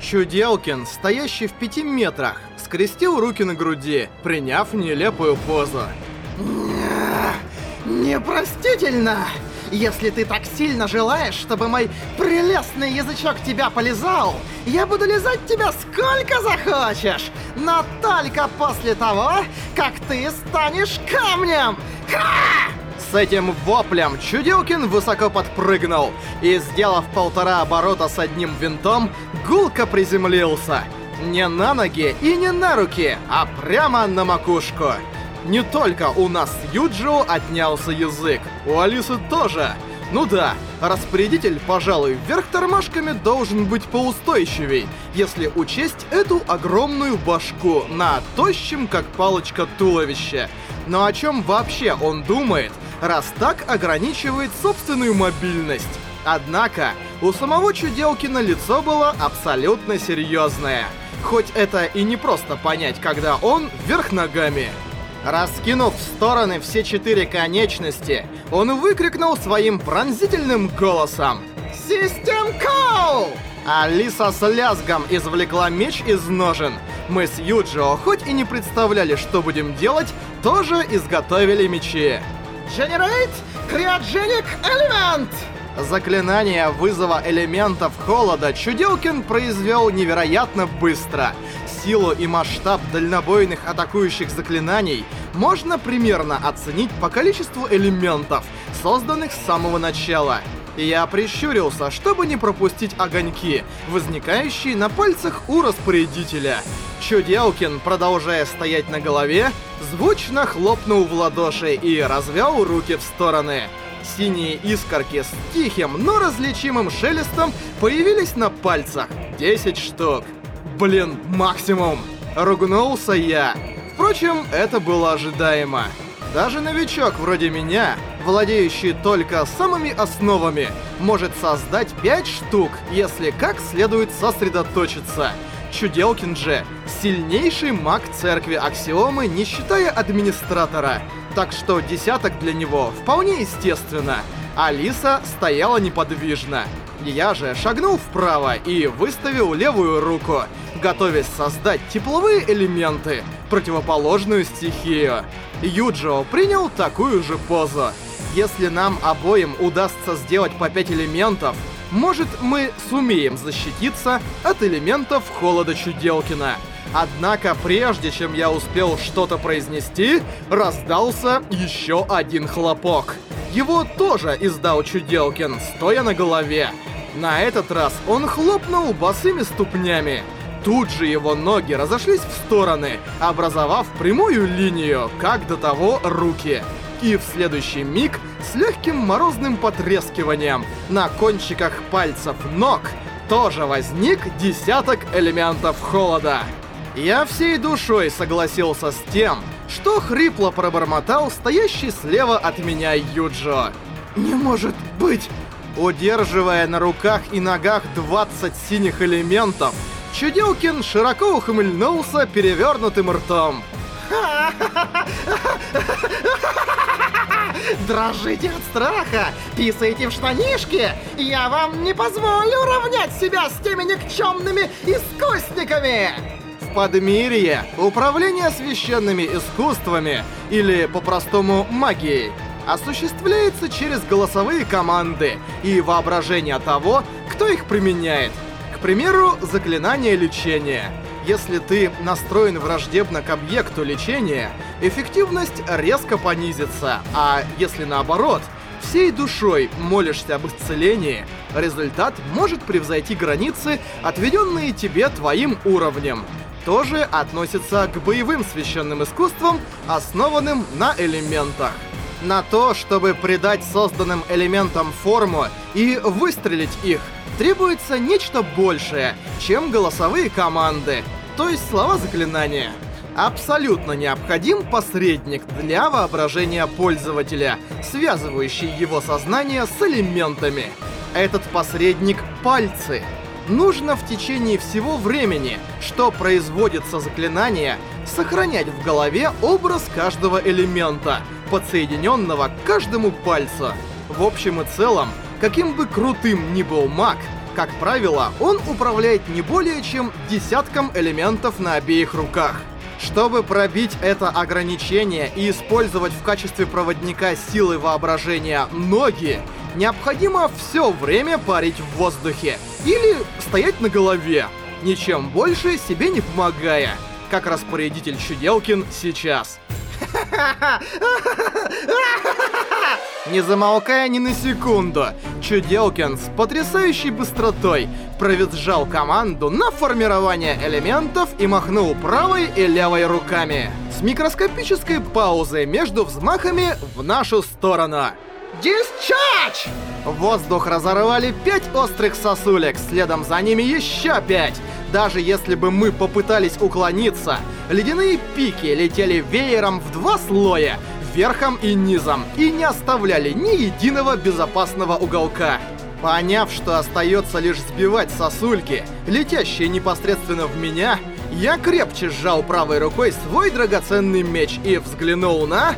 Чуделкин, стоящий в пяти метрах, скрестил руки на груди, приняв нелепую позу. Непростительно! Если ты так сильно желаешь, чтобы мой прелестный язычок тебя полизал, я буду лизать тебя сколько захочешь, но только после того, как ты станешь камнем! Ха! С этим воплем Чуделкин высоко подпрыгнул и, сделав полтора оборота с одним винтом, гулко приземлился. Не на ноги и не на руки, а прямо на макушку. Не только у нас с отнялся язык, у Алисы тоже. Ну да, распорядитель, пожалуй, вверх тормашками должен быть поустойчивей, если учесть эту огромную башку на тощем, как палочка, туловище. Но о чем вообще он думает, раз так ограничивает собственную мобильность? Однако, у самого Чуделкина лицо было абсолютно серьезное. Хоть это и не просто понять, когда он вверх ногами. Раскинув в стороны все четыре конечности, он выкрикнул своим пронзительным голосом «Систем Коу!» Алиса с лязгом извлекла меч из ножен. Мы с Юджио, хоть и не представляли, что будем делать, тоже изготовили мечи. Generate Cryogenic Element! Заклинание вызова элементов холода Чуделкин произвел невероятно быстро. Силу и масштаб дальнобойных атакующих заклинаний можно примерно оценить по количеству элементов, созданных с самого начала. Я прищурился, чтобы не пропустить огоньки, возникающие на пальцах у распорядителя. Чуделкин, продолжая стоять на голове, звучно хлопнул в ладоши и развел руки в стороны. Синие искорки с тихим, но различимым шелестом появились на пальцах. 10 штук. Блин, максимум. Ругнулся я. Впрочем, это было ожидаемо. Даже новичок вроде меня, владеющий только самыми основами, может создать 5 штук, если как следует сосредоточиться. Чуделкин же — сильнейший маг церкви Аксиомы, не считая администратора. Так что десяток для него вполне естественно. Алиса стояла неподвижно. Я же шагнул вправо и выставил левую руку, готовясь создать тепловые элементы, противоположную стихию. Юджио принял такую же позу. Если нам обоим удастся сделать по 5 элементов, может, мы сумеем защититься от элементов холода Чуделкина. Однако, прежде чем я успел что-то произнести, раздался еще один хлопок. Его тоже издал Чуделкин, стоя на голове. На этот раз он хлопнул босыми ступнями. Тут же его ноги разошлись в стороны, образовав прямую линию, как до того руки. И в следующий миг с легким морозным потрескиванием на кончиках пальцев ног тоже возник десяток элементов холода. Я всей душой согласился с тем, что хрипло пробормотал стоящий слева от меня Юджо. «Не может быть!» Удерживая на руках и ногах 20 синих элементов, Чуделкин широко ухмыльнулся перевернутым ртом. Дрожите от страха, писаете в штанишки. Я вам не позволю равнять себя с теми никчемными искусниками. В Подмирье управление священными искусствами, или по-простому магией, осуществляется через голосовые команды и воображение того, кто их применяет. К примеру, заклинание лечения. Если ты настроен враждебно к объекту лечения, эффективность резко понизится, а если наоборот, всей душой молишься об исцелении, результат может превзойти границы, отведенные тебе твоим уровнем. Тоже относится к боевым священным искусствам, основанным на элементах. На то, чтобы придать созданным элементам форму и выстрелить их, требуется нечто большее, чем голосовые команды, то есть слова заклинания. Абсолютно необходим посредник для воображения пользователя, связывающий его сознание с элементами. Этот посредник — пальцы. Нужно в течение всего времени, что производится заклинание, сохранять в голове образ каждого элемента, подсоединенного к каждому пальцу. В общем и целом, каким бы крутым ни был маг, Как правило, он управляет не более чем десятком элементов на обеих руках. Чтобы пробить это ограничение и использовать в качестве проводника силы воображения ноги, необходимо все время парить в воздухе или стоять на голове, ничем больше себе не помогая, как распорядитель Чуделкин сейчас. Не замолкая ни на секунду, Чуделкин с потрясающей быстротой провизжал команду на формирование элементов и махнул правой и левой руками. С микроскопической паузой между взмахами в нашу сторону. Discharge! Воздух разорвали пять острых сосулек, следом за ними еще пять. Даже если бы мы попытались уклониться, ледяные пики летели веером в два слоя, верхом и низом, и не оставляли ни единого безопасного уголка. Поняв, что остается лишь сбивать сосульки, летящие непосредственно в меня, я крепче сжал правой рукой свой драгоценный меч и взглянул на...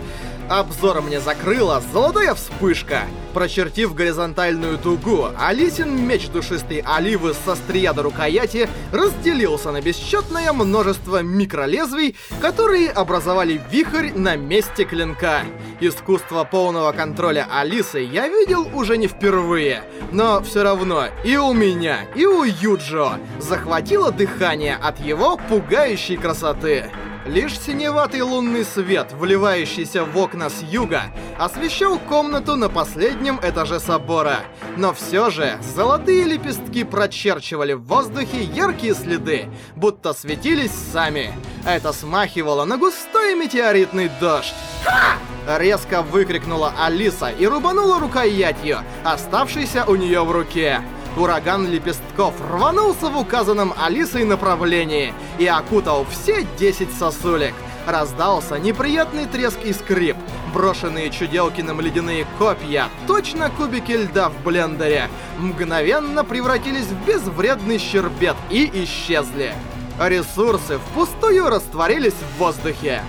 Обзор мне закрыла золотая вспышка. Прочертив горизонтальную дугу, Алисин меч душистой оливы со стрия до рукояти разделился на бесчетное множество микролезвий, которые образовали вихрь на месте клинка. Искусство полного контроля Алисы я видел уже не впервые, но все равно и у меня, и у Юджо захватило дыхание от его пугающей красоты. Лишь синеватый лунный свет, вливающийся в окна с юга, освещал комнату на последнем этаже собора. Но все же, золотые лепестки прочерчивали в воздухе яркие следы, будто светились сами. Это смахивало на густой метеоритный дождь. «Ха!» Резко выкрикнула Алиса и рубанула рукоятью, оставшейся у нее в руке. Ураган лепестков рванулся в указанном Алисой направлении и окутал все 10 сосулек. Раздался неприятный треск и скрип. Брошенные Чуделкиным ледяные копья, точно кубики льда в блендере, мгновенно превратились в безвредный щербет и исчезли. Ресурсы впустую растворились в воздухе.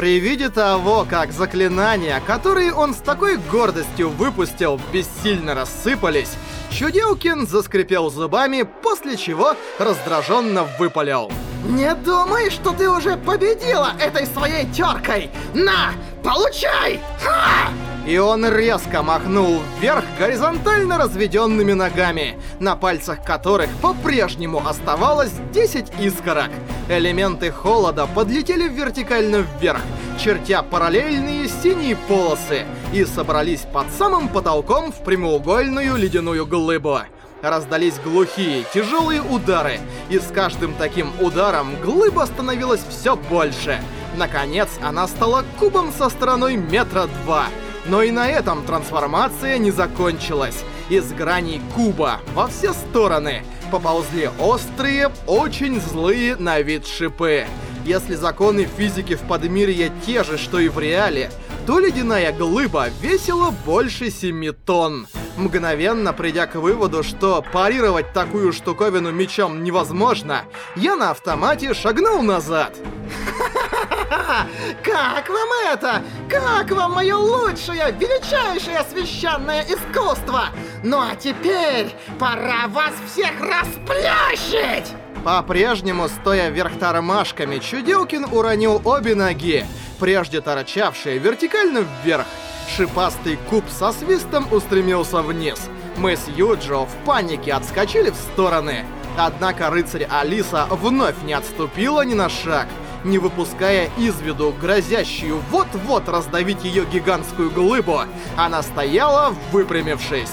При виде того, как заклинания, которые он с такой гордостью выпустил, бессильно рассыпались, Чуделкин заскрипел зубами, после чего раздраженно выпалил. Не думай, что ты уже победила этой своей теркой! На, получай! Ха! И он резко махнул вверх горизонтально разведенными ногами, на пальцах которых по-прежнему оставалось 10 искорок. Элементы холода подлетели вертикально вверх, чертя параллельные синие полосы, и собрались под самым потолком в прямоугольную ледяную глыбу. Раздались глухие, тяжелые удары, и с каждым таким ударом глыба становилась все больше. Наконец, она стала кубом со стороной метра два. Но и на этом трансформация не закончилась. Из граней куба во все стороны поползли острые, очень злые на вид шипы. Если законы физики в Подмирье те же, что и в реале, то ледяная глыба весила больше 7 тонн. Мгновенно придя к выводу, что парировать такую штуковину мечом невозможно, я на автомате шагнул назад. Как вам это? Как вам мое лучшее, величайшее священное искусство? Ну а теперь пора вас всех расплющить! По-прежнему, стоя вверх тормашками, Чудилкин уронил обе ноги, прежде торчавшие вертикально вверх. Шипастый куб со свистом устремился вниз. Мы с Юджо в панике отскочили в стороны. Однако рыцарь Алиса вновь не отступила ни на шаг не выпуская из виду грозящую вот-вот раздавить ее гигантскую глыбу, она стояла, выпрямившись.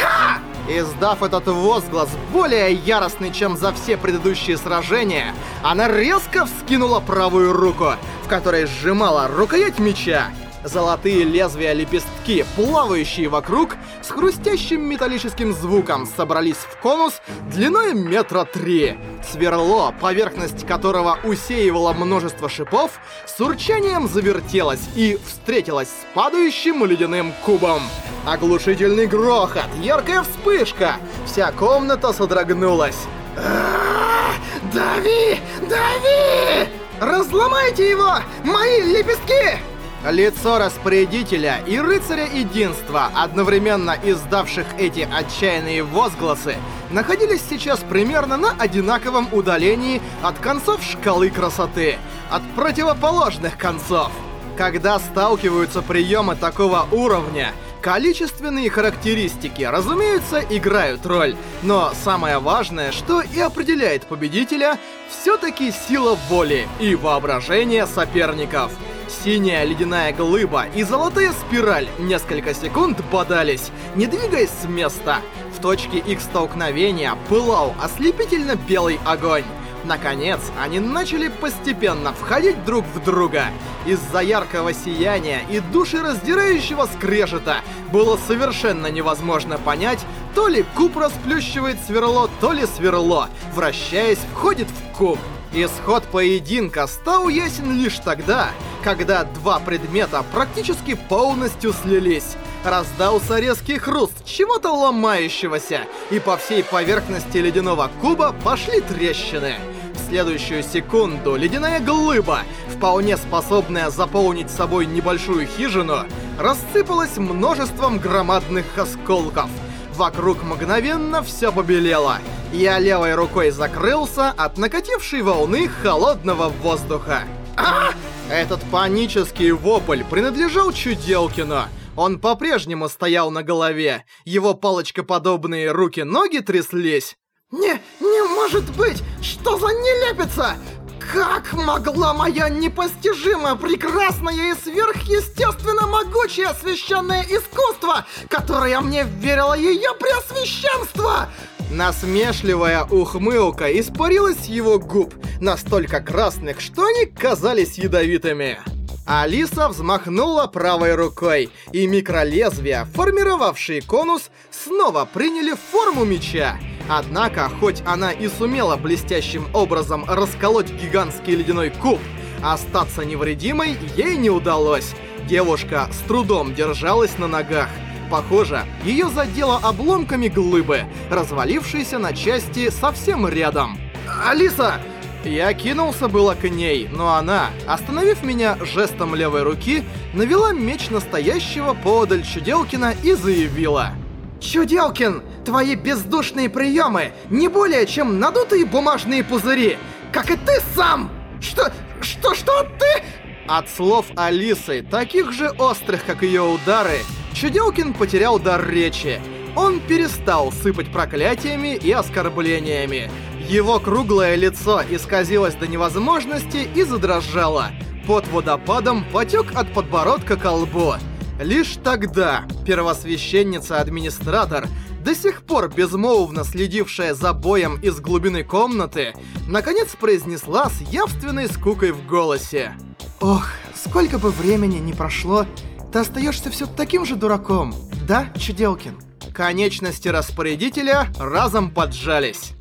Ха! Издав этот возглас, более яростный, чем за все предыдущие сражения, она резко вскинула правую руку, в которой сжимала рукоять меча. Золотые лезвия лепестки, плавающие вокруг, с хрустящим металлическим звуком собрались в конус длиной метра три. Сверло, поверхность которого усеивало множество шипов, с урчанием завертелось и встретилось с падающим ледяным кубом. Оглушительный грохот, яркая вспышка, вся комната содрогнулась. Дави! Дави! Разломайте его! Мои лепестки! Лицо распорядителя и рыцаря единства, одновременно издавших эти отчаянные возгласы, находились сейчас примерно на одинаковом удалении от концов шкалы красоты, от противоположных концов. Когда сталкиваются приемы такого уровня, количественные характеристики, разумеется, играют роль, но самое важное, что и определяет победителя, все-таки сила воли и воображение соперников. Синяя ледяная глыба и золотая спираль несколько секунд бодались, не двигаясь с места. В точке их столкновения пылал ослепительно белый огонь. Наконец, они начали постепенно входить друг в друга. Из-за яркого сияния и душераздирающего скрежета было совершенно невозможно понять, то ли куб расплющивает сверло, то ли сверло, вращаясь, входит в куб. Исход поединка стал ясен лишь тогда, когда два предмета практически полностью слились. Раздался резкий хруст чего-то ломающегося, и по всей поверхности ледяного куба пошли трещины. В следующую секунду ледяная глыба, вполне способная заполнить собой небольшую хижину, рассыпалась множеством громадных осколков. Вокруг мгновенно все побелело. Я левой рукой закрылся от накатившей волны холодного воздуха. А! Этот панический вопль принадлежал Чуделкину. Он по-прежнему стоял на голове. Его палочкоподобные руки-ноги тряслись. «Не, не может быть! Что за нелепица? Как могла моя непостижимо прекрасное и сверхъестественно могучее священное искусство, которое мне верило ее преосвященство, Насмешливая ухмылка испарилась с его губ, настолько красных, что они казались ядовитыми. Алиса взмахнула правой рукой, и микролезвия, формировавшие конус, снова приняли форму меча. Однако, хоть она и сумела блестящим образом расколоть гигантский ледяной куб, остаться невредимой ей не удалось. Девушка с трудом держалась на ногах. Похоже, ее задело обломками глыбы, развалившейся на части совсем рядом. «Алиса!» Я кинулся было к ней, но она, остановив меня жестом левой руки, навела меч настоящего поодаль Чуделкина и заявила. «Чуделкин, твои бездушные приемы не более чем надутые бумажные пузыри, как и ты сам! Что, что, что ты...» От слов Алисы, таких же острых, как ее удары, Чуделкин потерял дар речи. Он перестал сыпать проклятиями и оскорблениями. Его круглое лицо исказилось до невозможности и задрожало. Под водопадом потек от подбородка к лбу. Лишь тогда первосвященница-администратор, до сих пор безмолвно следившая за боем из глубины комнаты, наконец произнесла с явственной скукой в голосе. «Ох, сколько бы времени ни прошло, ты остаешься все таким же дураком, да, Чуделкин?» Конечности распорядителя разом поджались.